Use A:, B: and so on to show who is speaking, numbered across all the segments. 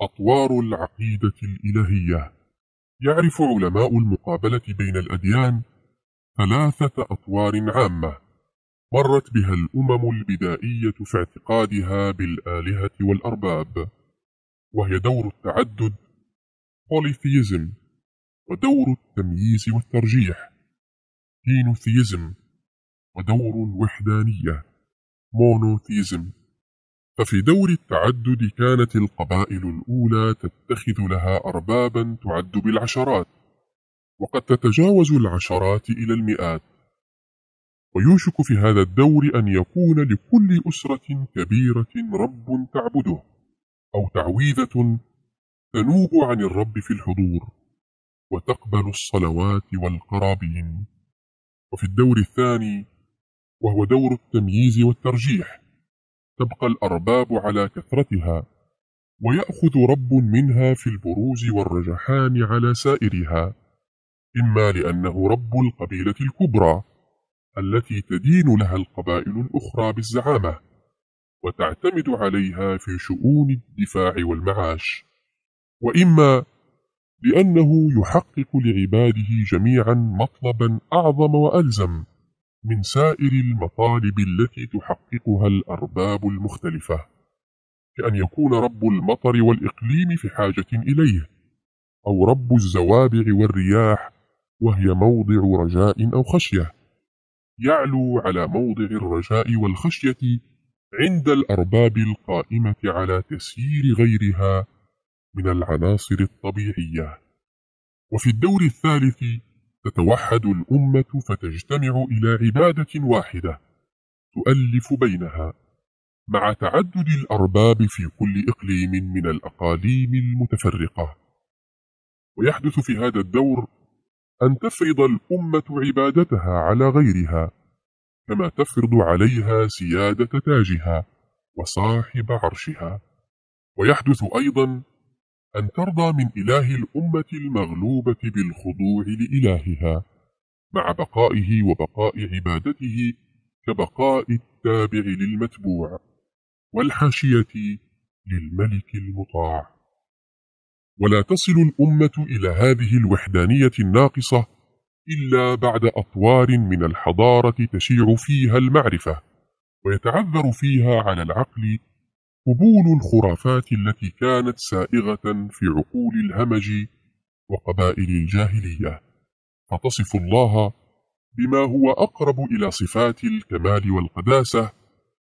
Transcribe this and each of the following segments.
A: أطوار العقيدة الإلهية. يعرف علماء المقابلة بين الأديان ثلاثة أطوار عامة. مرت بها الأمم البدائية في اعتقادها بالآلهة والأرباب. وهي دور التعدد polytheism ودور التمييز والترجيح. هينوثيزم ودور الوحدانية مونوثيزم ففي دور التعدد كانت القبائل الأولى تتخذ لها أربابا تعد بالعشرات وقد تتجاوز العشرات إلى المئات. ويوشك في هذا الدور أن يكون لكل أسرة كبيرة رب تعبده أو تعويذة تنوب عن الرب في الحضور وتقبل الصلوات والقرابين. وفي الدور الثاني وهو دور التمييز والترجيح. تبقى الأرباب على كثرتها ويأخذ رب منها في البروز والرجحان على سائرها إما لأنه رب القبيلة الكبرى التي تدين لها القبائل الأخرى بالزعامة وتعتمد عليها في شؤون الدفاع والمعاش وإما لأنه يحقق لعباده جميعا مطلبا أعظم وألزم. من سائر المطالب التي تحققها الأرباب المختلفة كأن يكون رب المطر والإقليم في حاجة إليه أو رب الزوابع والرياح وهي موضع رجاء أو خشية يعلو على موضع الرجاء والخشية عند الأرباب القائمة على تسيير غيرها من العناصر الطبيعية. وفي الدور الثالث تتوحد الأمة فتجتمع إلى عبادة واحدة تؤلف بينها مع تعدد الأرباب في كل إقليم من الأقاليم المتفرقة. ويحدث في هذا الدور أن تفرض الأمة عبادتها على غيرها كما تفرض عليها سيادة تاجها وصاحب عرشها. ويحدث أيضا أن ترضى من إله الأمة المغلوبة بالخضوع لإلهها مع بقائه وبقاء عبادته كبقاء التابع للمتبوع والحاشية للملك المطاع. ولا تصل الأمة إلى هذه الوحدانية الناقصة إلا بعد أطوار من الحضارة تشيع فيها المعرفة ويتعذر فيها على العقل قبول الخرافات التي كانت سائغة في عقول الهمج وقبائل الجاهلية. فتصف الله بما هو أقرب إلى صفات الكمال والقداسة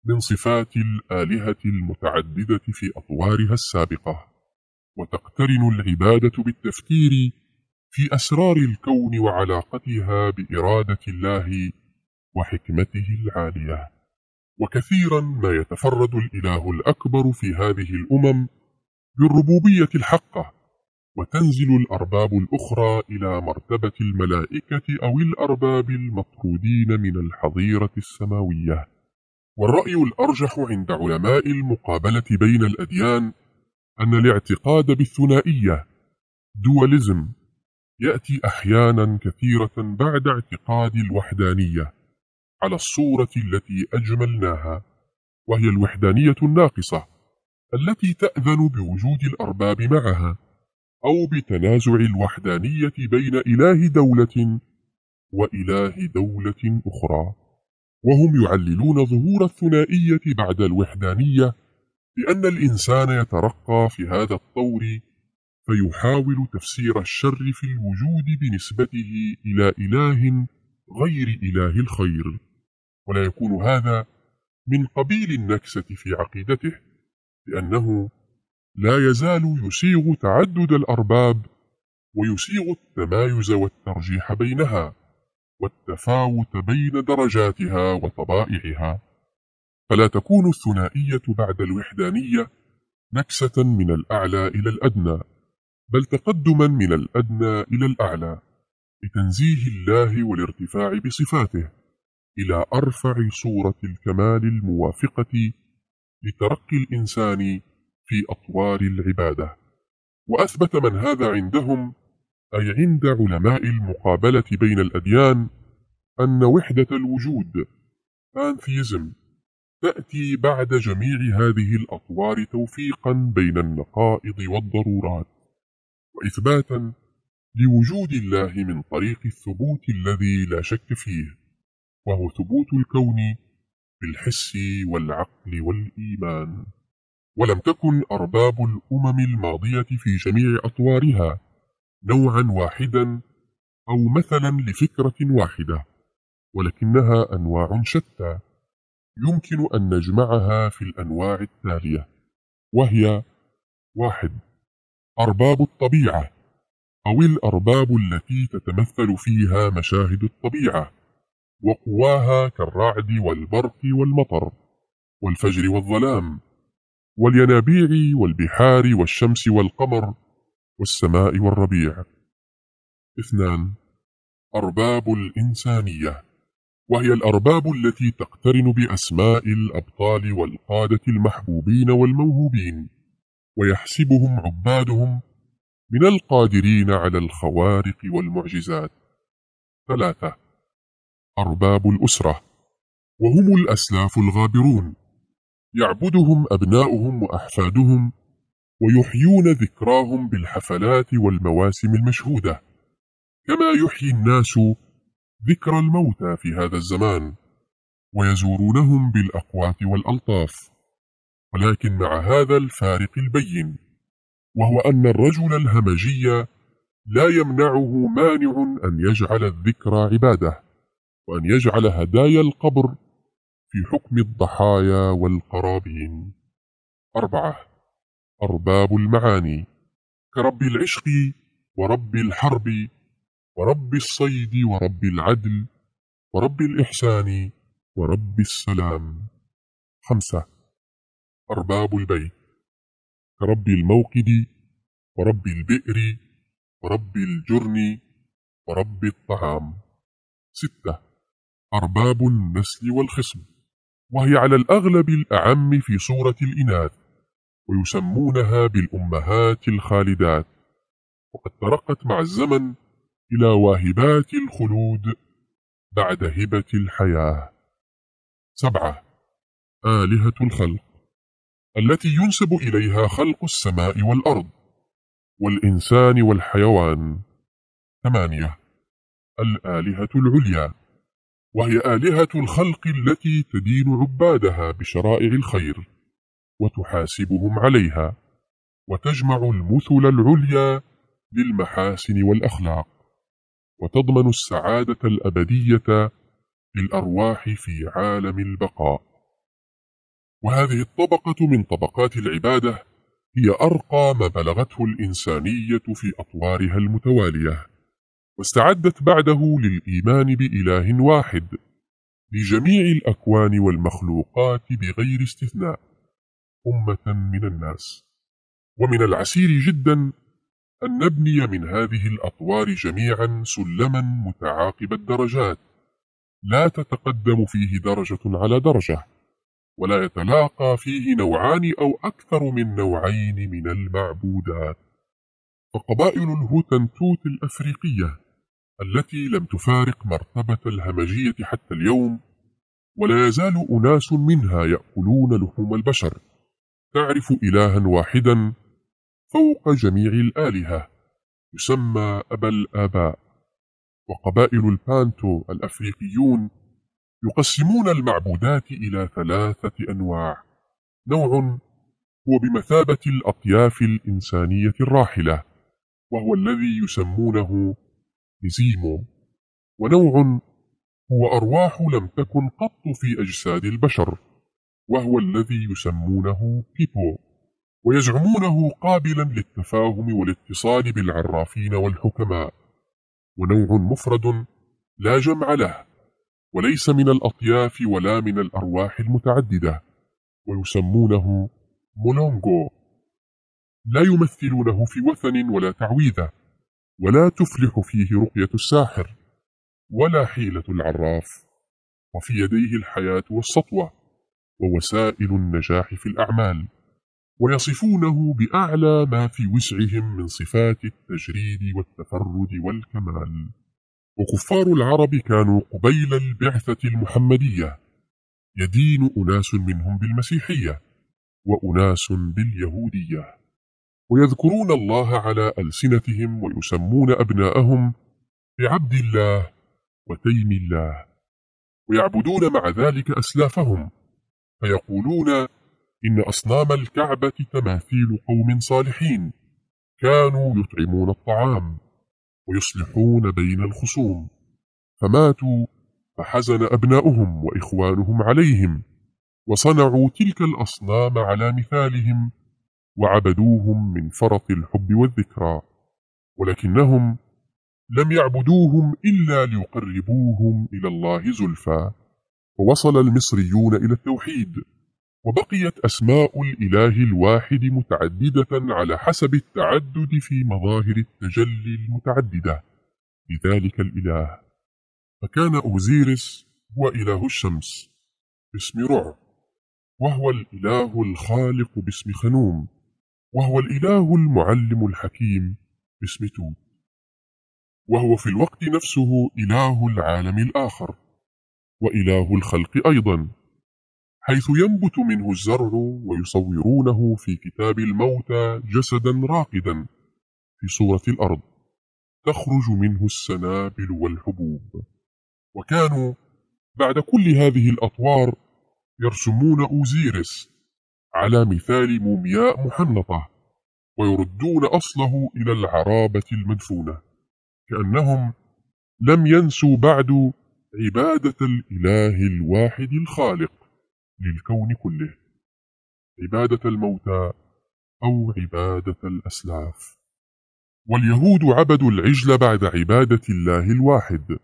A: من صفات الآلهة المتعددة في أطوارها السابقة. وتقترن العبادة بالتفكير في أسرار الكون وعلاقتها بإرادة الله وحكمته العالية. وكثيرا ما يتفرد الإله الأكبر في هذه الأمم بالربوبية الحقة وتنزل الأرباب الأخرى إلى مرتبة الملائكة أو الأرباب المطرودين من الحظيرة السماوية. والرأي الأرجح عند علماء المقابلة بين الأديان أن الاعتقاد بالثنائية دواليزم يأتي أحيانا كثيرة بعد اعتقاد الوحدانية. على الصورة التي أجملناها وهي الوحدانية الناقصة التي تأذن بوجود الأرباب معها أو بتنازع الوحدانية بين إله دولة وإله دولة أخرى. وهم يعللون ظهور الثنائية بعد الوحدانية بأن الإنسان يترقى في هذا الطور فيحاول تفسير الشر في الوجود بنسبته إلى إله غير إله الخير. ولا يكون هذا من قبيل النكسة في عقيدته لأنه لا يزال يسيغ تعدد الأرباب ويسيغ التمايز والترجيح بينها والتفاوت بين درجاتها وطبائعها. فلا تكون الثنائية بعد الوحدانية نكسة من الأعلى إلى الأدنى بل تقدما من الأدنى إلى الأعلى. لتنزيه الله والارتفاع بصفاته إلى أرفع صورة الكمال الموافقة لترقي الإنسان في أطوار العبادة. وأثبت من هذا عندهم أي عند علماء المقابلة بين الأديان أن وحدة الوجود أنثيزم تأتي بعد جميع هذه الأطوار توفيقا بين النقائض والضرورات وإثباتا لوجود الله من طريق الثبوت الذي لا شك فيه وهو ثبوت الكون بالحس والعقل والإيمان. ولم تكن أرباب الأمم الماضية في جميع أطوارها نوعا واحدا أو مثلا لفكرة واحدة ولكنها أنواع شتى يمكن أن نجمعها في الأنواع التالية وهي واحد أرباب الطبيعة. أو الأرباب التي تتمثل فيها مشاهد الطبيعة وقواها كالرعد والبرق والمطر والفجر والظلام والينابيع والبحار والشمس والقمر والسماء والربيع. اثنان أرباب الإنسانية وهي الأرباب التي تقترن بأسماء الأبطال والقادة المحبوبين والموهوبين ويحسبهم عبادهم من القادرين على الخوارق والمعجزات. ثلاثة. أرباب الأسرة. وهم الأسلاف الغابرون. يعبدهم أبناؤهم وأحفادهم ويحيون ذكراهم بالحفلات والمواسم المشهودة. كما يحيي الناس ذكر الموتى في هذا الزمان ويزورونهم بالأقوات والألطاف. ولكن مع هذا الفارق البين وهو أن الرجل الهمجي لا يمنعه مانع أن يجعل الذكرى عبادة وأن يجعل هدايا القبر في حكم الضحايا والقرابين. أربعة أرباب المعاني كرب العشق ورب الحرب ورب الصيد ورب العدل ورب الإحسان ورب السلام. خمسة أرباب البيت. كرب الموقد ورب البئر ورب الجرن ورب الطعام. ستة. أرباب النسل والخصم. وهي على الأغلب الأعم في صورة الإناث ويسمونها بالأمهات الخالدات. وقد ترقت مع الزمن إلى واهبات الخلود بعد هبة الحياة. سبعة. آلهة الخلق. التي ينسب إليها خلق السماء والأرض والإنسان والحيوان. ثمانية. الآلهة العليا. وهي آلهة الخلق التي تدين عبادها بشرائع الخير وتحاسبهم عليها وتجمع المثل العليا للمحاسن والأخلاق وتضمن السعادة الأبدية للأرواح في عالم البقاء. وهذه الطبقة من طبقات العبادة هي أرقى ما بلغته الإنسانية في أطوارها المتوالية واستعدت بعده للإيمان بإله واحد لجميع الأكوان والمخلوقات بغير استثناء أمة من الناس. ومن العسير جدا أن نبني من هذه الأطوار جميعا سلما متعاقب الدرجات لا تتقدم فيه درجة على درجة. ولا يتلاقى فيه نوعان أو أكثر من نوعين من المعبودات. فقبائل الهوتنتوت الأفريقية التي لم تفارق مرتبة الهمجية حتى اليوم ولا يزال أناس منها يأكلون لحوم البشر. تعرف إلها واحدا فوق جميع الآلهة يسمى أبا الآباء. وقبائل البانتو الأفريقيون يقسمون المعبودات إلى ثلاثة أنواع. نوع هو بمثابة الأطياف الإنسانية الراحلة وهو الذي يسمونه نزيمو ونوع هو أرواح لم تكن قط في أجساد البشر وهو الذي يسمونه بيبو ويزعمونه قابلا للتفاهم والاتصال بالعرافين والحكماء. ونوع مفرد لا جمع له. وليس من الأطياف ولا من الأرواح المتعددة ويسمونه مولونغو لا يمثلونه في وثن ولا تعويذة ولا تفلح فيه رقية الساحر ولا حيلة العراف. وفي يديه الحياة والسطوة ووسائل النجاح في الأعمال ويصفونه بأعلى ما في وسعهم من صفات التجريد والتفرد والكمال. وكفار العرب كانوا قبيل البعثة المحمدية. يدين أناس منهم بالمسيحية وأناس باليهودية. ويذكرون الله على ألسنتهم ويسمون أبناءهم بعبد الله وتيم الله. ويعبدون مع ذلك أسلافهم. فيقولون إن أصنام الكعبة تماثيل قوم صالحين. كانوا يطعمون الطعام. ويصلحون بين الخصوم. فماتوا فحزن أبناؤهم وإخوانهم عليهم وصنعوا تلك الأصنام على مثالهم وعبدوهم من فرط الحب والذكرى. ولكنهم لم يعبدوهم إلا ليقربوهم إلى الله زلفى. ووصل المصريون إلى التوحيد. وبقيت أسماء الإله الواحد متعددة على حسب التعدد في مظاهر التجلي المتعددة. لذلك الإله. فكان أوزيرس هو إله الشمس باسم رع وهو الإله الخالق باسم خنوم وهو الإله المعلم الحكيم باسم توت. وهو في الوقت نفسه إله العالم الآخر وإله الخلق أيضا. حيث ينبت منه الزرع ويصورونه في كتاب الموتى جسدا راقدا في صورة الأرض تخرج منه السنابل والحبوب. وكانوا بعد كل هذه الأطوار يرسمون أوزيرس على مثال مومياء محنطة ويردون أصله إلى العرابة المدفونة كأنهم لم ينسوا بعد عبادة الإله الواحد الخالق. للكون كله. عبادة الموتى أو عبادة الأسلاف. واليهود عبدوا العجل بعد عبادة الله الواحد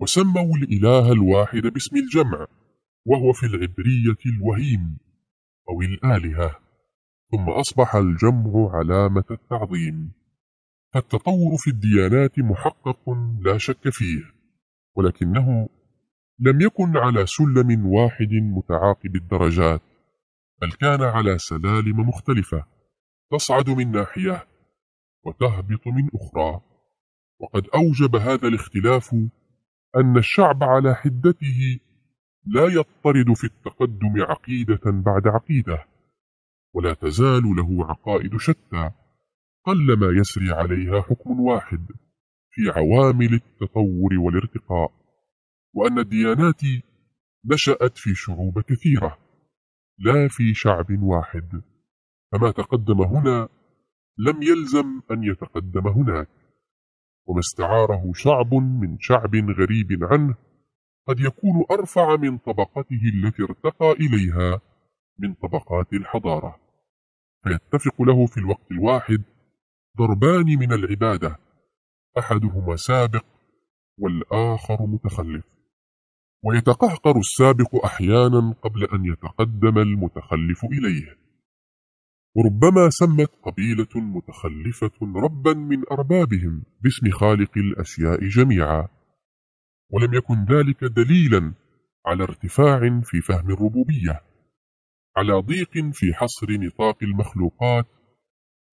A: وسموا الإله الواحد باسم الجمع وهو في العبرية الوهيم أو الآلهة. ثم أصبح الجمع علامة التعظيم. فالتطور في الديانات محقق لا شك فيه ولكنه لم يكن على سلم واحد متعاقب الدرجات بل كان على سلالم مختلفة تصعد من ناحية وتهبط من أخرى. وقد أوجب هذا الاختلاف أن الشعب على حدته لا يضطرد في التقدم عقيدة بعد عقيدة ولا تزال له عقائد شتى قلما يسري عليها حكم واحد في عوامل التطور والارتقاء. وأن الديانات نشأت في شعوب كثيرة لا في شعب واحد. فما تقدم هنا لم يلزم أن يتقدم هناك. وما استعاره شعب من شعب غريب عنه قد يكون أرفع من طبقته التي ارتقى إليها من طبقات الحضارة. فيتفق له في الوقت الواحد ضربان من العبادة أحدهما سابق والآخر متخلف. ويتقهقر السابق أحيانا قبل أن يتقدم المتخلف إليه. وربما سمت قبيلة متخلفة ربا من أربابهم باسم خالق الأشياء جميعا. ولم يكن ذلك دليلا على ارتفاع في فهم الربوبية على ضيق في حصر نطاق المخلوقات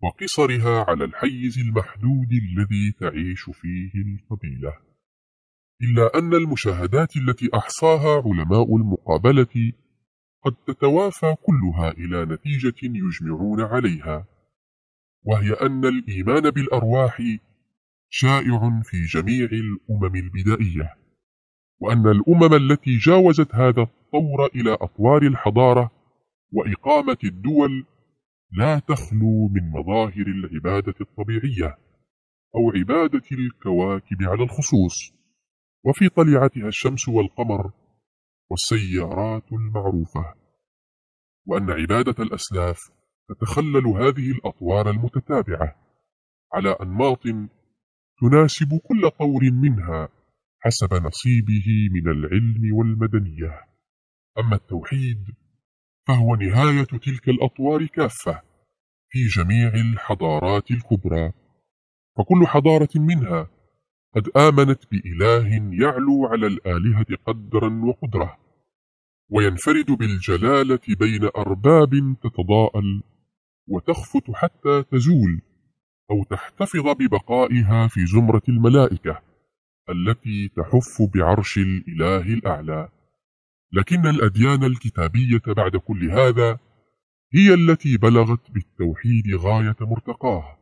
A: وقصرها على الحيز المحدود الذي تعيش فيه القبيلة. إلا أن المشاهدات التي أحصاها علماء المقابلة قد تتوافى كلها إلى نتيجة يجمعون عليها وهي أن الإيمان بالأرواح شائع في جميع الأمم البدائية وأن الأمم التي جاوزت هذا الطور إلى أطوار الحضارة وإقامة الدول لا تخلو من مظاهر العبادة الطبيعية أو عبادة الكواكب على الخصوص. وفي طليعتها الشمس والقمر والسيارات المعروفة وأن عبادة الأسلاف تتخلل هذه الأطوار المتتابعة على أنماط تناسب كل طور منها حسب نصيبه من العلم والمدنية. أما التوحيد فهو نهاية تلك الأطوار كافة في جميع الحضارات الكبرى فكل حضارة منها قد آمنت بإله يعلو على الآلهة قدرا وقدرة وينفرد بالجلالة بين أرباب تتضاءل وتخفت حتى تزول أو تحتفظ ببقائها في زمرة الملائكة التي تحف بعرش الإله الأعلى. لكن الأديان الكتابية بعد كل هذا هي التي بلغت بالتوحيد غاية مرتقاه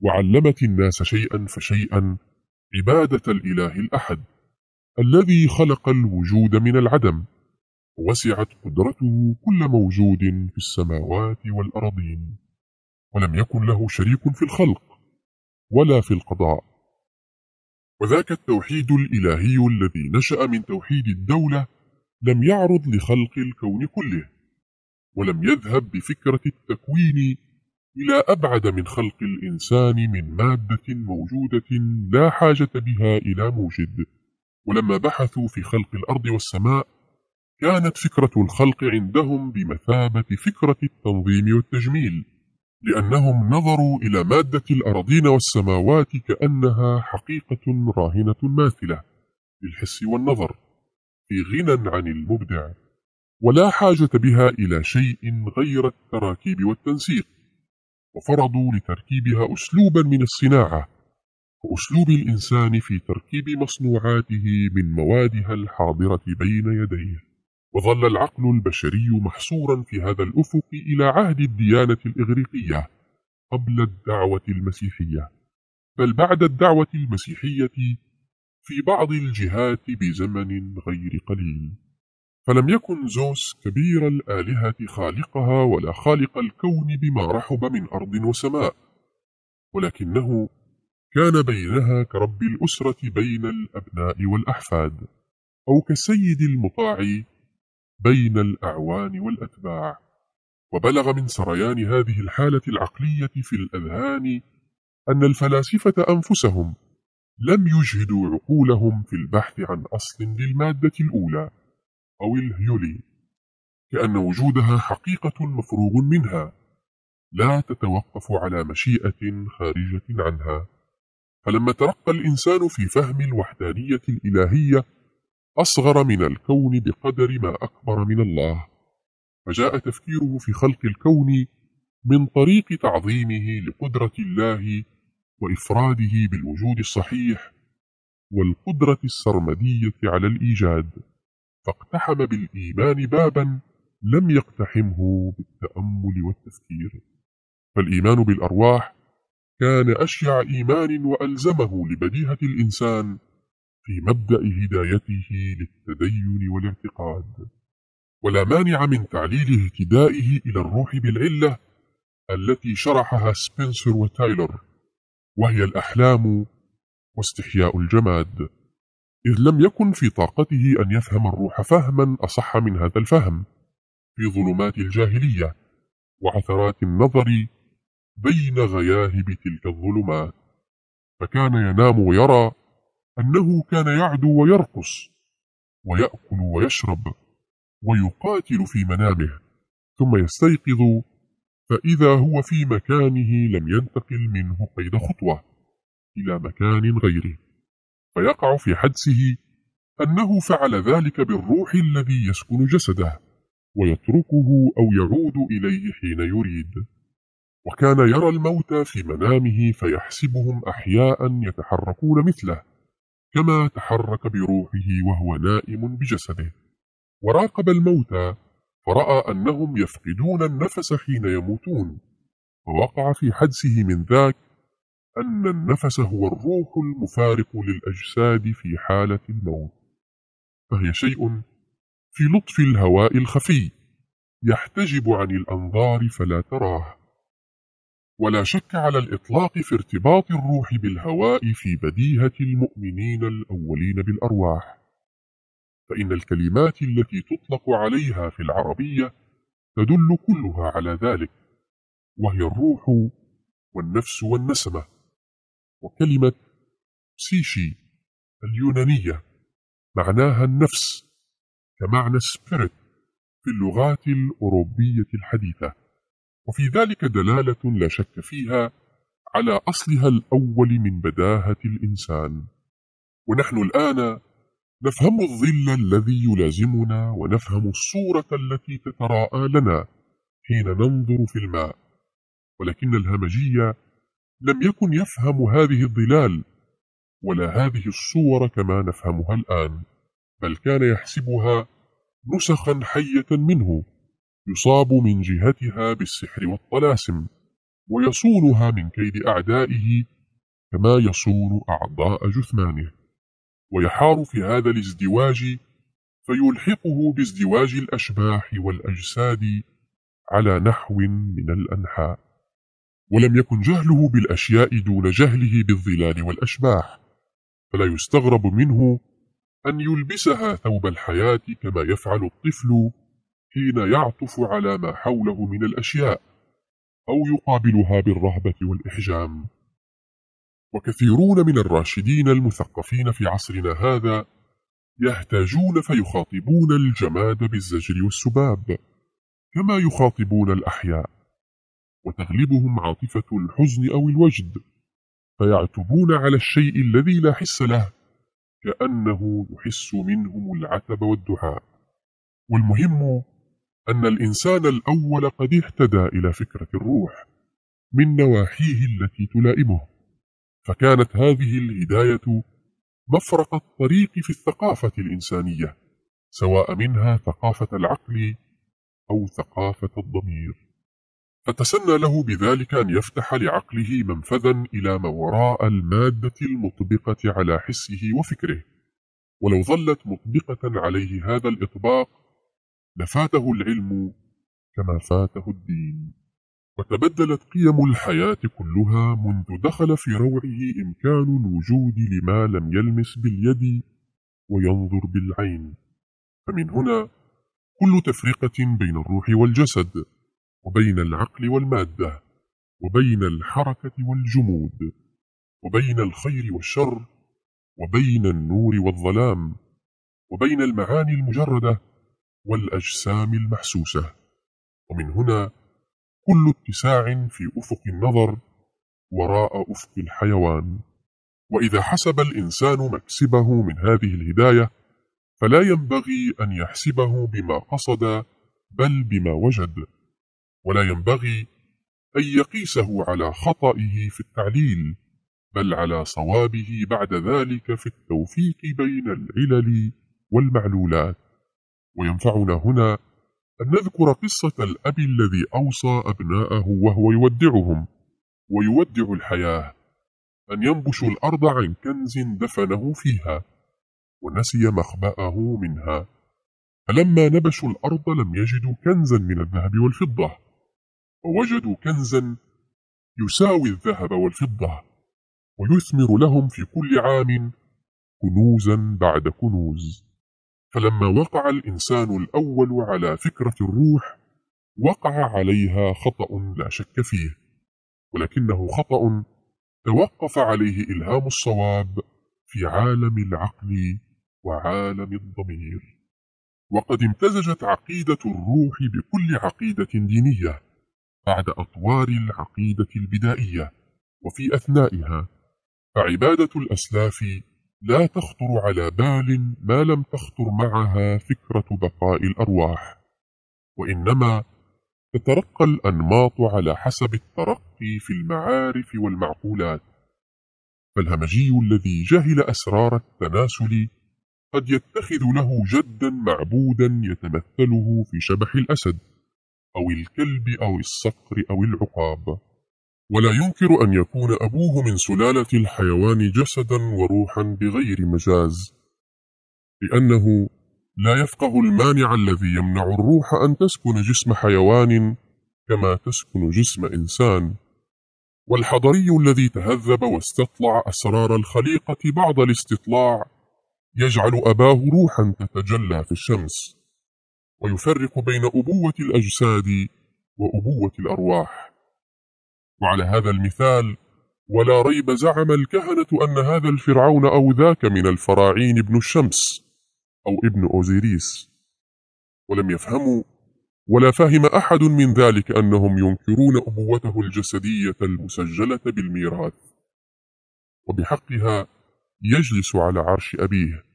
A: وعلمت الناس شيئا فشيئا عبادة الإله الأحد الذي خلق الوجود من العدم وسعت قدرته كل موجود في السماوات والأرضين ولم يكن له شريك في الخلق ولا في القضاء. وذاك التوحيد الإلهي الذي نشأ من توحيد الدولة لم يعرض لخلق الكون كله ولم يذهب بفكرة التكوين إلى أبعد من خلق الإنسان من مادة موجودة لا حاجة بها إلى موجد. ولما بحثوا في خلق الأرض والسماء كانت فكرة الخلق عندهم بمثابة فكرة التنظيم والتجميل لأنهم نظروا إلى مادة الأراضين والسماوات كأنها حقيقة راهنة ماثلة للحس والنظر في غنى عن المبدع ولا حاجة بها إلى شيء غير التراكيب والتنسيق. وفرضوا لتركيبها أسلوبا من الصناعة وأسلوب الإنسان في تركيب مصنوعاته من موادها الحاضرة بين يديه. وظل العقل البشري محصورا في هذا الأفق إلى عهد الديانة الإغريقية قبل الدعوة المسيحية. بل بعد الدعوة المسيحية في بعض الجهات بزمن غير قليل. فلم يكن زوس كبير الآلهة خالقها ولا خالق الكون بما رحب من أرض وسماء ولكنه كان بينها كرب الأسرة بين الأبناء والأحفاد أو كسيد المطاع بين الأعوان والأتباع. وبلغ من سريان هذه الحالة العقلية في الأذهان أن الفلاسفة أنفسهم لم يجهدوا عقولهم في البحث عن أصل للمادة الأولى. أو الهيولي كأن وجودها حقيقة مفروغ منها. لا تتوقف على مشيئة خارجة عنها. فلما ترقى الإنسان في فهم الوحدانية الإلهية أصغر من الكون بقدر ما أكبر من الله. فجاء تفكيره في خلق الكون من طريق تعظيمه لقدرة الله وإفراده بالوجود الصحيح والقدرة السرمدية على الإيجاد. فاقتحم بالإيمان بابا لم يقتحمه بالتأمل والتفكير. فالإيمان بالأرواح كان أشيع إيمان وألزمه لبديهة الإنسان في مبدأ هدايته للتدين والاعتقاد ولا مانع من تعليل اهتدائه إلى الروح بالعلة التي شرحها سبنسر وتايلر وهي الأحلام واستحياء الجماد. إذ لم يكن في طاقته أن يفهم الروح فهما أصح من هذا الفهم. في ظلمات الجاهلية وعثرات النظر بين غياهب تلك الظلمات. فكان ينام ويرى أنه كان يعدو ويرقص ويأكل ويشرب ويقاتل في منامه ثم يستيقظ فإذا هو في مكانه لم ينتقل منه قيد خطوة إلى مكان غيره. فيقع في حدسه أنه فعل ذلك بالروح الذي يسكن جسده ويتركه أو يعود إليه حين يريد. وكان يرى الموتى في منامه فيحسبهم أحياء يتحركون مثله كما تحرك بروحه وهو نائم بجسده. وراقب الموتى فرأى أنهم يفقدون النفس حين يموتون فوقع في حدسه من ذاك أن النفس هو الروح المفارق للأجساد في حالة الموت. فهي شيء في لطف الهواء الخفي يحتجب عن الأنظار فلا تراه. ولا شك على الإطلاق في ارتباط الروح بالهواء في بديهة المؤمنين الأولين بالأرواح. فإن الكلمات التي تطلق عليها في العربية تدل كلها على ذلك وهي الروح والنفس والنسمة. وكلمة سيشي اليونانية معناها النفس كمعنى سبيريت في اللغات الأوروبية الحديثة. وفي ذلك دلالة لا شك فيها على أصلها الأول من بداهة الإنسان. ونحن الآن نفهم الظل الذي يلازمنا ونفهم الصورة التي تتراءى لنا حين ننظر في الماء. ولكن الهمجية لم يكن يفهم هذه الظلال ولا هذه الصور كما نفهمها الآن بل كان يحسبها نسخا حية منه يصاب من جهتها بالسحر والطلاسم ويصونها من كيد أعدائه كما يصون أعضاء جثمانه. ويحار في هذا الازدواج فيلحقه بازدواج الأشباح والأجساد على نحو من الأنحاء. ولم يكن جهله بالأشياء دون جهله بالظلال والأشباح. فلا يستغرب منه أن يلبسها ثوب الحياة كما يفعل الطفل حين يعطف على ما حوله من الأشياء أو يقابلها بالرهبة والإحجام. وكثيرون من الراشدين المثقفين في عصرنا هذا يهتاجون فيخاطبون الجماد بالزجر والسباب كما يخاطبون الأحياء. وتغلبهم عاطفة الحزن أو الوجد فيعتبون على الشيء الذي لا حس له كأنه يحس منهم العتب والدعاء. والمهم أن الإنسان الأول قد اهتدى إلى فكرة الروح من نواحيه التي تلائمه فكانت هذه الهداية مفرق الطريق في الثقافة الإنسانية سواء منها ثقافة العقل أو ثقافة الضمير. فتسنى له بذلك أن يفتح لعقله منفذا إلى ما وراء المادة المطبقة على حسه وفكره. ولو ظلت مطبقة عليه هذا الإطباق لفاته العلم كما فاته الدين. وتبدلت قيم الحياة كلها منذ دخل في روعه إمكان الوجود لما لم يلمس باليد وينظر بالعين. فمن هنا كل تفرقة بين الروح والجسد. وبين العقل والمادة وبين الحركة والجمود وبين الخير والشر وبين النور والظلام وبين المعاني المجردة والأجسام المحسوسة. ومن هنا كل اتساع في أفق النظر وراء أفق الحيوان. وإذا حسب الإنسان مكسبه من هذه الهداية فلا ينبغي أن يحسبه بما قصد بل بما وجد. ولا ينبغي أن يقيسه على خطئه في التعليل بل على صوابه بعد ذلك في التوفيق بين العلل والمعلولات. وينفعنا هنا أن نذكر قصة الأب الذي أوصى أبناءه وهو يودعهم ويودع الحياة أن ينبشوا الأرض عن كنز دفنه فيها ونسي مخبأه منها. فلما نبشوا الأرض لم يجدوا كنزا من الذهب والفضة. ووجدوا كنزا يساوي الذهب والفضة ويثمر لهم في كل عام كنوزا بعد كنوز. فلما وقع الإنسان الأول على فكرة الروح وقع عليها خطأ لا شك فيه ولكنه خطأ توقف عليه إلهام الصواب في عالم العقل وعالم الضمير. وقد امتزجت عقيدة الروح بكل عقيدة دينية. بعد أطوار العقيدة البدائية وفي أثنائها فعبادة الأسلاف لا تخطر على بال ما لم تخطر معها فكرة بقاء الأرواح وإنما تترقى الأنماط على حسب الترقي في المعارف والمعقولات. فالهمجي الذي جهل أسرار التناسل قد يتخذ له جدا معبودا يتمثله في شبح الأسد. أو الكلب أو الصقر أو العقاب. ولا ينكر أن يكون أبوه من سلالة الحيوان جسدا وروحا بغير مجاز لأنه لا يفقه المانع الذي يمنع الروح أن تسكن جسم حيوان كما تسكن جسم إنسان. والحضري الذي تهذب واستطلع أسرار الخليقة بعد الاستطلاع يجعل أباه روحا تتجلى في الشمس. ويفرق بين أبوة الأجساد وأبوة الأرواح. وعلى هذا المثال ولا ريب زعم الكهنة أن هذا الفرعون أو ذاك من الفراعين ابن الشمس أو ابن أوزيريس. ولم يفهموا ولا فهم أحد من ذلك أنهم ينكرون أبوته الجسدية المسجلة بالميراث. وبحقها يجلس على عرش أبيه.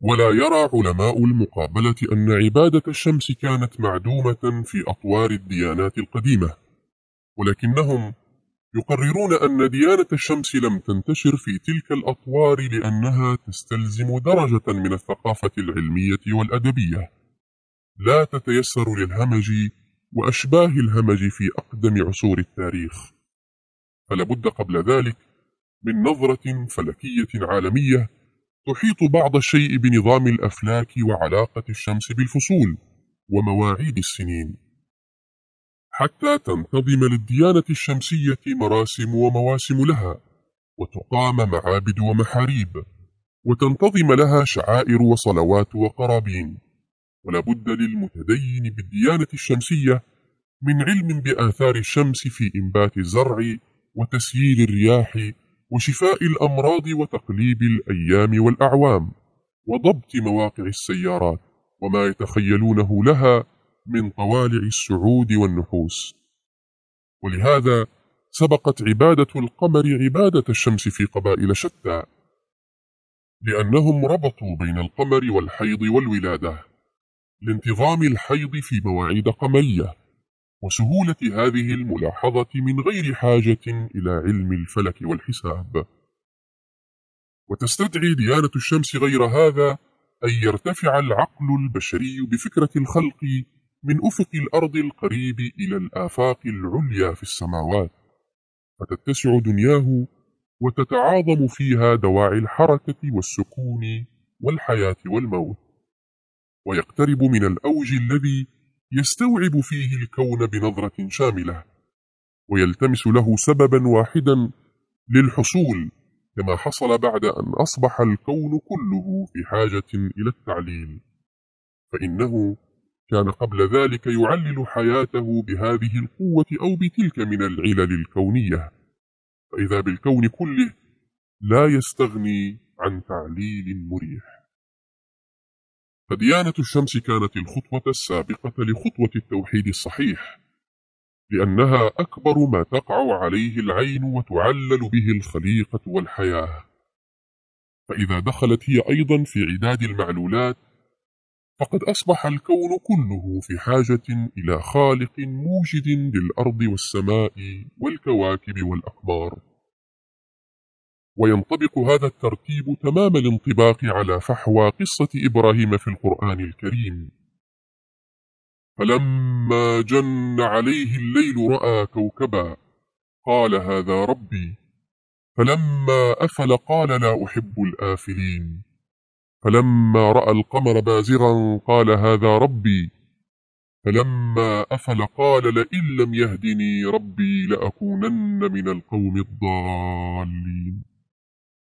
A: ولا يرى علماء المقابلة أن عبادة الشمس كانت معدومة في أطوار الديانات القديمة ولكنهم يقررون أن ديانة الشمس لم تنتشر في تلك الأطوار لأنها تستلزم درجة من الثقافة العلمية والأدبية. لا تتيسر للهمج وأشباه الهمج في أقدم عصور التاريخ. فلابد قبل ذلك من نظرة فلكية عالمية تحيط بعض الشيء بنظام الأفلاك وعلاقة الشمس بالفصول ومواعيد السنين. حتى تنتظم للديانة الشمسية مراسم ومواسم لها وتقام معابد ومحاريب وتنتظم لها شعائر وصلوات وقرابين. ولا بد للمتدين بالديانة الشمسية من علم بآثار الشمس في إنبات الزرع وتسيير الرياح وشفاء الأمراض وتقليب الأيام والأعوام وضبط مواقع السيارات وما يتخيلونه لها من طوالع السعود والنحوس. ولهذا سبقت عبادة القمر عبادة الشمس في قبائل شتى لأنهم ربطوا بين القمر والحيض والولادة لانتظام الحيض في مواعيد قمرية. وسهولة هذه الملاحظة من غير حاجة إلى علم الفلك والحساب. وتستدعي ديانة الشمس غير هذا أن يرتفع العقل البشري بفكرة الخلق من أفق الأرض القريب إلى الآفاق العليا في السماوات. فتتسع دنياه وتتعاظم فيها دواعي الحركة والسكون والحياة والموت. ويقترب من الأوج الذي يستوعب فيه الكون بنظرة شاملة ويلتمس له سببا واحدا للحصول كما حصل بعد أن أصبح الكون كله في حاجة إلى التعليل. فإنه كان قبل ذلك يعلل حياته بهذه القوة أو بتلك من العلل الكونية. فإذا بالكون كله لا يستغني عن تعليل مريح. فديانة الشمس كانت الخطوة السابقة لخطوة التوحيد الصحيح لأنها أكبر ما تقع عليه العين وتعلل به الخليقة والحياة. فإذا دخلت هي أيضا في عداد المعلولات فقد أصبح الكون كله في حاجة إلى خالق موجد للأرض والسماء والكواكب والأقمار. وينطبق هذا الترتيب تمام الانطباق على فحوى قصة إبراهيم في القرآن الكريم. فلما جن عليه الليل رأى كوكبا قال هذا ربي. فلما أفل قال لا أحب الآفلين. فلما رأى القمر بازغا قال هذا ربي. فلما أفل قال لئن لم يهدني ربي لأكونن من القوم الضالين.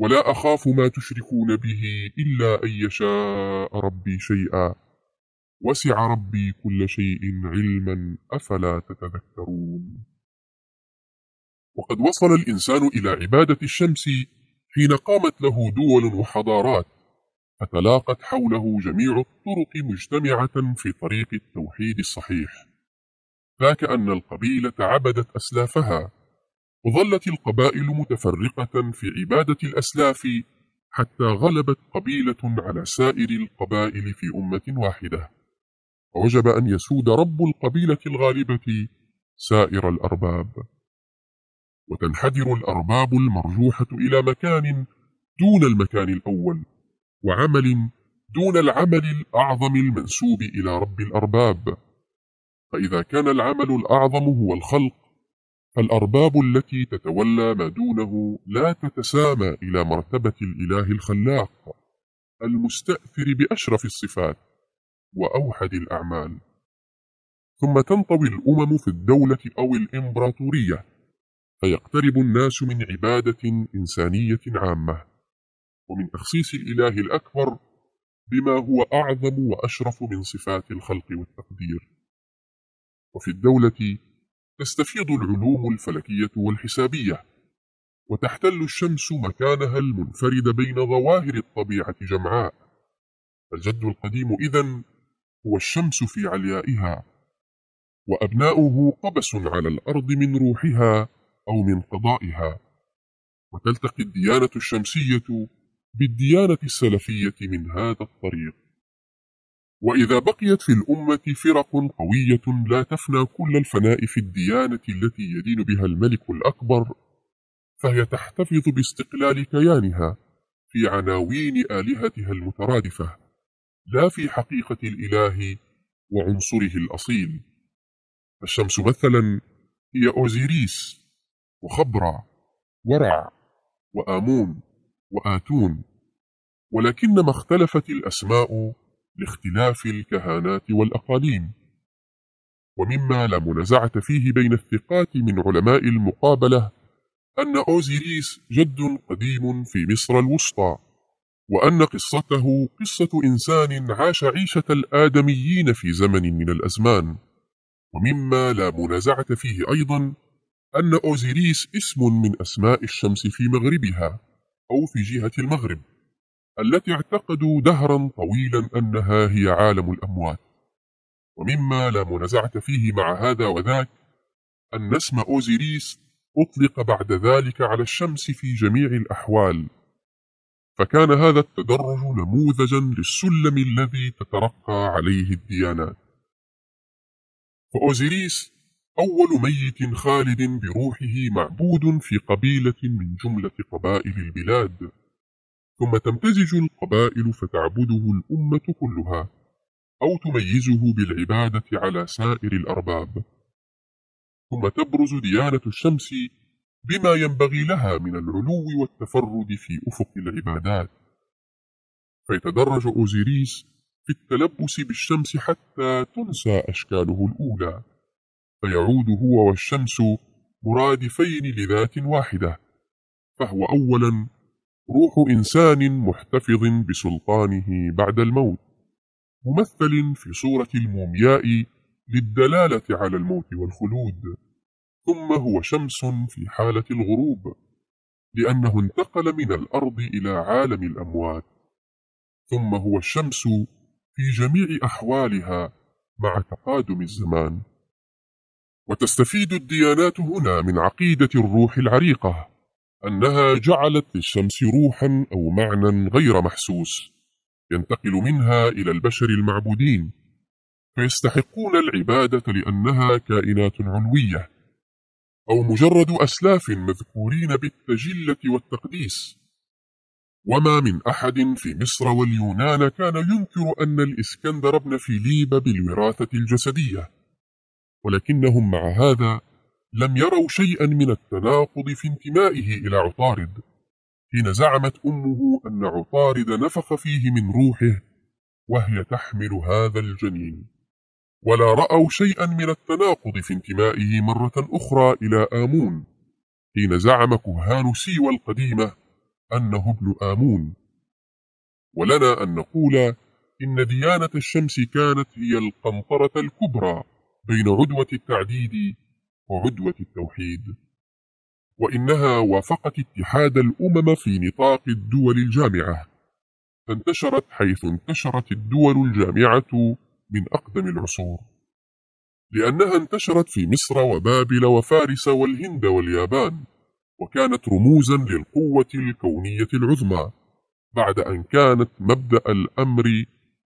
A: ولا أخاف ما تشركون به إلا أن يشاء ربي شيئا. وسع ربي كل شيء علما أفلا تتذكرون. وقد وصل الإنسان إلى عبادة الشمس حين قامت له دول وحضارات فتلاقت حوله جميع الطرق مجتمعة في طريق التوحيد الصحيح. فكأن القبيلة عبدت أسلافها وظلت القبائل متفرقة في عبادة الأسلاف حتى غلبت قبيلة على سائر القبائل في أمة واحدة. ووجب أن يسود رب القبيلة الغالبة سائر الأرباب. وتنحدر الأرباب المرجوحة إلى مكان دون المكان الأول وعمل دون العمل الأعظم المنسوب إلى رب الأرباب. فإذا كان العمل الأعظم هو الخلق فالأرباب التي تتولى ما دونه لا تتسامى إلى مرتبة الإله الخلاق المستأثر بأشرف الصفات وأوحد الأعمال. ثم تنطوي الأمم في الدولة أو الإمبراطورية فيقترب الناس من عبادة إنسانية عامة ومن تخصيص الإله الأكبر بما هو أعظم وأشرف من صفات الخلق والتقدير. وفي الدولة تستفيض العلوم الفلكية والحسابية وتحتل الشمس مكانها المنفرد بين ظواهر الطبيعة جمعاء. الجد القديم إذن هو الشمس في عليائها وأبناؤه قبس على الأرض من روحها أو من قضائها. وتلتقي الديانة الشمسية بالديانة السلفية من هذا الطريق. وإذا بقيت في الأمة فرق قوية لا تفنى كل الفناء في الديانة التي يدين بها الملك الأكبر فهي تحتفظ باستقلال كيانها في عناوين آلهتها المترادفة لا في حقيقة الإله وعنصره الأصيل. الشمس مثلا هي أوزيريس وخبرة ورع وآمون وآتون ولكنما اختلفت الأسماء لاختلاف الكهانات والأقاليم. ومما لا منازعة فيه بين الثقات من علماء المقابلة أن أوزيريس جد قديم في مصر الوسطى وأن قصته قصة إنسان عاش عيشة الآدميين في زمن من الأزمان. ومما لا منازعة فيه أيضا أن أوزيريس اسم من أسماء الشمس في مغربها أو في جهة المغرب. التي اعتقدوا دهرا طويلا أنها هي عالم الأموات. ومما لا منازعة فيه مع هذا وذاك أن اسم أوزيريس أطلق بعد ذلك على الشمس في جميع الأحوال. فكان هذا التدرج نموذجا للسلم الذي تترقى عليه الديانات. فأوزيريس أول ميت خالد بروحه معبود في قبيلة من جملة قبائل البلاد. ثم تمتزج القبائل فتعبده الأمة كلها أو تميزه بالعبادة على سائر الأرباب. ثم تبرز ديانة الشمس بما ينبغي لها من العلو والتفرد في أفق العبادات. فيتدرج أوزيريس في التلبس بالشمس حتى تنسى أشكاله الأولى فيعود هو والشمس مرادفين لذات واحدة فهو أولا روح إنسان محتفظ بسلطانه بعد الموت ممثل في صورة المومياء للدلالة على الموت والخلود ثم هو شمس في حالة الغروب لأنه انتقل من الأرض إلى عالم الأموات ثم هو الشمس في جميع أحوالها مع تقادم الزمان. وتستفيد الديانات هنا من عقيدة الروح العريقة. أنها جعلت للشمس روحا أو معنى غير محسوس ينتقل منها إلى البشر المعبودين فيستحقون العبادة لأنها كائنات علوية أو مجرد أسلاف مذكورين بالتجلة والتقديس. وما من أحد في مصر واليونان كان ينكر أن الإسكندر بن فيليب بالوراثة الجسدية ولكنهم مع هذا لم يروا شيئا من التناقض في انتمائه إلى عطارد حين زعمت أمه أن عطارد نفخ فيه من روحه وهي تحمل هذا الجنين. ولا رأوا شيئا من التناقض في انتمائه مرة أخرى إلى آمون حين زعم كهان سيوى القديمة أنه ابن آمون. ولنا أن نقول إن ديانة الشمس كانت هي القنطرة الكبرى بين عدوة التعديد وعدوة التوحيد. وإنها وافقت اتحاد الأمم في نطاق الدول الجامعة. فانتشرت حيث انتشرت الدول الجامعة من أقدم العصور. لأنها انتشرت في مصر وبابل وفارس والهند واليابان وكانت رموزا للقوة الكونية العظمى بعد أن كانت مبدأ الأمر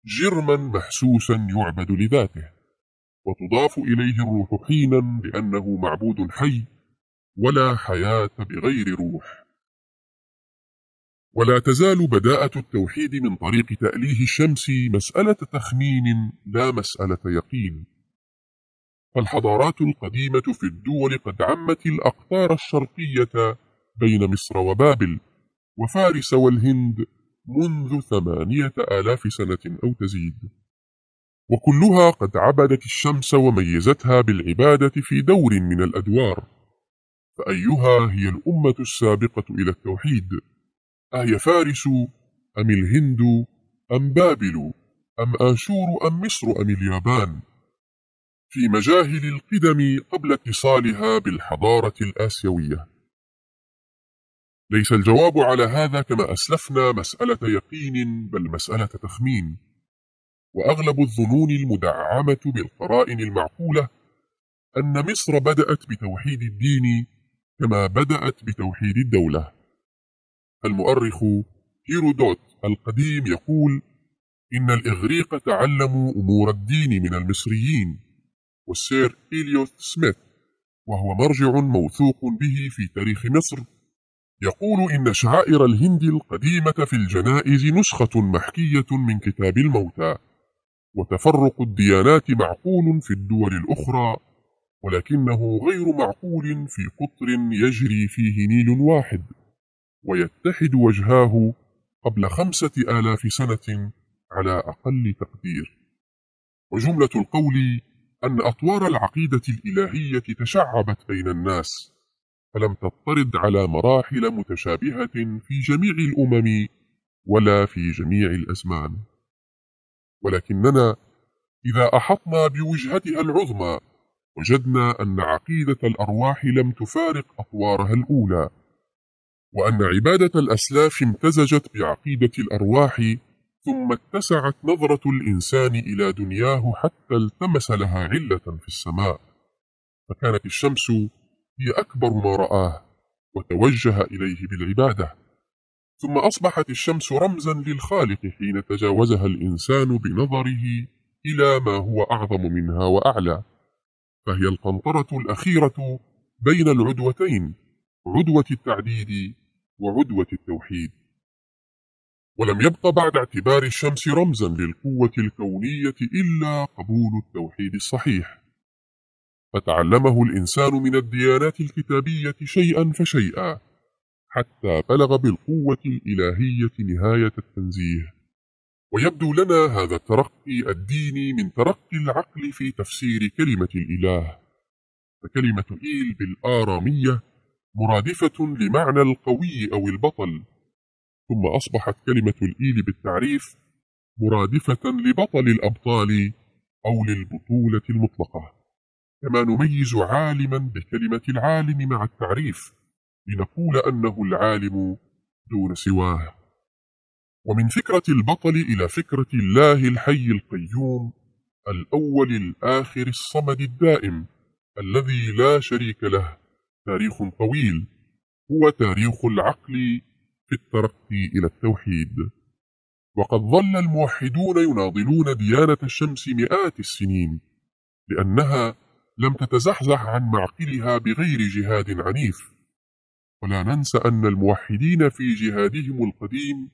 A: جرما محسوسا يعبد لذاته. وتضاف إليه الروح حينا لأنه معبود حي ولا حياة بغير روح. ولا تزال بداءة التوحيد من طريق تأليه الشمس مسألة تخمين لا مسألة يقين. فالحضارات القديمة في الدول قد عمت الأقطار الشرقية بين مصر وبابل وفارس والهند منذ ثمانية آلاف سنة أو تزيد. وكلها قد عبدت الشمس وميزتها بالعبادة في دور من الأدوار. فأيها هي الأمة السابقة إلى التوحيد؟ أهي فارس أم الهند أم بابل أم آشور أم مصر أم اليابان؟ في مجاهل القدم قبل اتصالها بالحضارة الآسيوية. ليس الجواب على هذا كما أسلفنا مسألة يقين بل مسألة تخمين. وأغلب الظنون المدعمة بالقرائن المعقولة أن مصر بدأت بتوحيد الدين كما بدأت بتوحيد الدولة. المؤرخ هيرودوت القديم يقول إن الإغريق تعلموا أمور الدين من المصريين والسير إليوت سميث وهو مرجع موثوق به في تاريخ مصر يقول إن شعائر الهند القديمة في الجنائز نسخة محكية من كتاب الموتى. وتفرق الديانات معقول في الدول الأخرى ولكنه غير معقول في قطر يجري فيه نيل واحد ويتحد وجهاه قبل خمسة آلاف سنة على أقل تقدير. وجملة القول أن أطوار العقيدة الإلهية تشعبت بين الناس فلم تضطرد على مراحل متشابهة في جميع الأمم ولا في جميع الأزمان. ولكننا إذا أحطنا بوجهتها العظمى وجدنا أن عقيدة الأرواح لم تفارق أطوارها الأولى وأن عبادة الأسلاف امتزجت بعقيدة الأرواح ثم اتسعت نظرة الإنسان إلى دنياه حتى التمس لها علة في السماء. فكانت الشمس هي أكبر ما رآه وتوجه إليه بالعبادة. ثم أصبحت الشمس رمزا للخالق حين تجاوزها الإنسان بنظره إلى ما هو أعظم منها وأعلى فهي القنطرة الأخيرة بين العدوتين عدوة التعديد وعدوة التوحيد. ولم يبق بعد اعتبار الشمس رمزا للقوة الكونية إلا قبول التوحيد الصحيح. فتعلمه الإنسان من الديانات الكتابية شيئا فشيئا. حتى بلغ بالقوة الإلهية نهاية التنزيه. ويبدو لنا هذا الترقي الديني من ترقي العقل في تفسير كلمة الإله. فكلمة إيل بالآرامية مرادفة لمعنى القوي أو البطل. ثم أصبحت كلمة الإيل بالتعريف مرادفة لبطل الأبطال أو للبطولة المطلقة. كما نميز عالما بكلمة العالم مع التعريف. لنقول أنه العالم دون سواه. ومن فكرة البطل إلى فكرة الله الحي القيوم الأول الآخر الصمد الدائم الذي لا شريك له تاريخ طويل هو تاريخ العقل في الترقي إلى التوحيد. وقد ظل الموحدون يناضلون ديانة الشمس مئات السنين لأنها لم تتزحزح عن معقلها بغير جهاد عنيف. ولا ننسى أن الموحدين في جهادهم القديم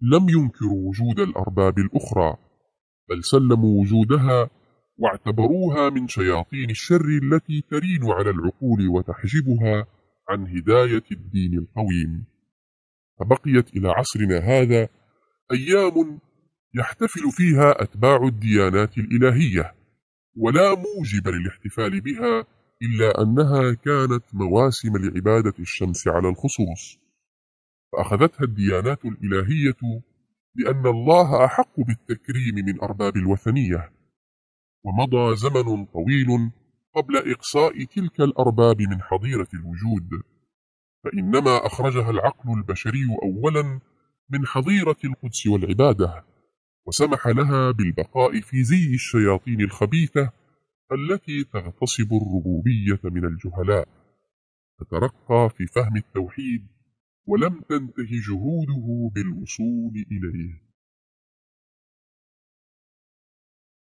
A: لم ينكروا وجود الأرباب الأخرى بل سلموا وجودها واعتبروها من شياطين الشر التي ترين على العقول وتحجبها عن هداية الدين القويم. فبقيت إلى عصرنا هذا أيام يحتفل فيها أتباع الديانات الإلهية ولا موجب للاحتفال بها إلا أنها كانت مواسم لعبادة الشمس على الخصوص. فأخذتها الديانات الإلهية لأن الله أحق بالتكريم من أرباب الوثنية. ومضى زمن طويل قبل إقصاء تلك الأرباب من حظيرة الوجود. فإنما أخرجها العقل البشري أولا من حظيرة القدس والعبادة وسمح لها بالبقاء في زي الشياطين الخبيثة التي تغتصب الربوبية من الجهلاء فترقى في فهم التوحيد ولم تنته جهوده بالوصول إليه.